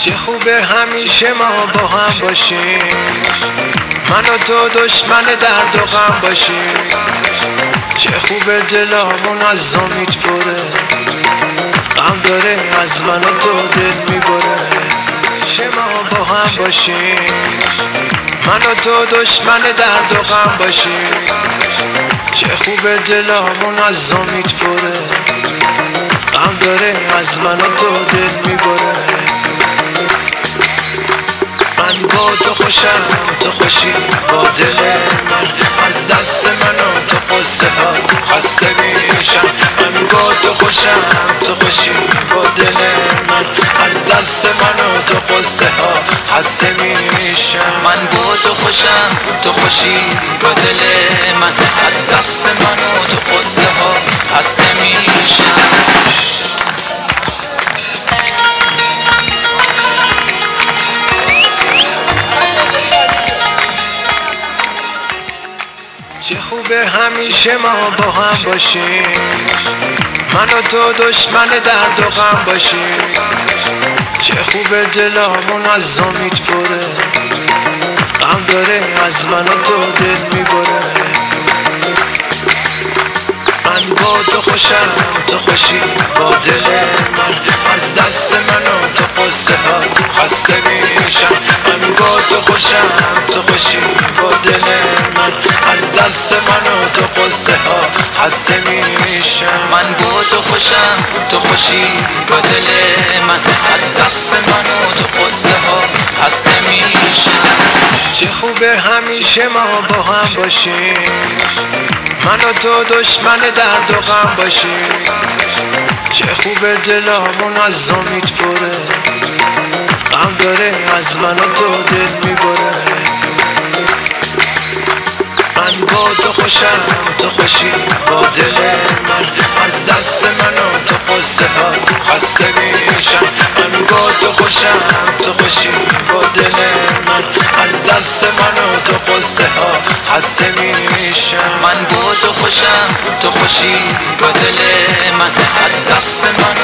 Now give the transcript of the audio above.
چه خوبه همیشه ما با هم باشیم. من و تو دشمن درد و غم باشیم. چه خوبه دلامون از امید بره. غم داره از من و تو دل می‌بره. چه ما با هم باشیم. من و تو دشمن درد و غم باشیم. چه خوبه دلامون از امید بره. غم داره از من و تو دل می‌بره. خوشم تو خوشی با دل من. از دست من و تو خوصه ها خسته میشم. من با تو خوشم تو خوشی با دل من. از دست من و تو خوصه ها خسته میشم. من با تو خوشم تو خوشی با دل من. از دست من و تو خوصه ها خسته میشم. چه خوبه همیشه ما با هم باشیم. من و تو دشمن درد و غم باشیم. چه خوبه دلامون از امید پره غم داره از من و تو دل می‌بره. من با تو خوشم تو خوشی با دل من. از دست من و تو خوصه ها خسته میشم. من با تو خوشم دست من و تو خوصه ها خسته میشم. من با تو خوشم تو خوشی با دل من. از دست من و تو خوصه ها خسته میشم. چه خوبه همیشه ما با هم باشیم. من و تو دشمن درد و غم باشیم. چه خوبه دلامون از امید پره. غم داره از من و تو دل می‌بره. تو خوشم تو خوشی با دل من. از دست من و تو خوصه ها خسته میشم. من با تو خوشم تو خوشی با دل من. از دست من و تو خوصه ها خسته میشم. من با تو خوشم تو خوشی با دل من. از دست من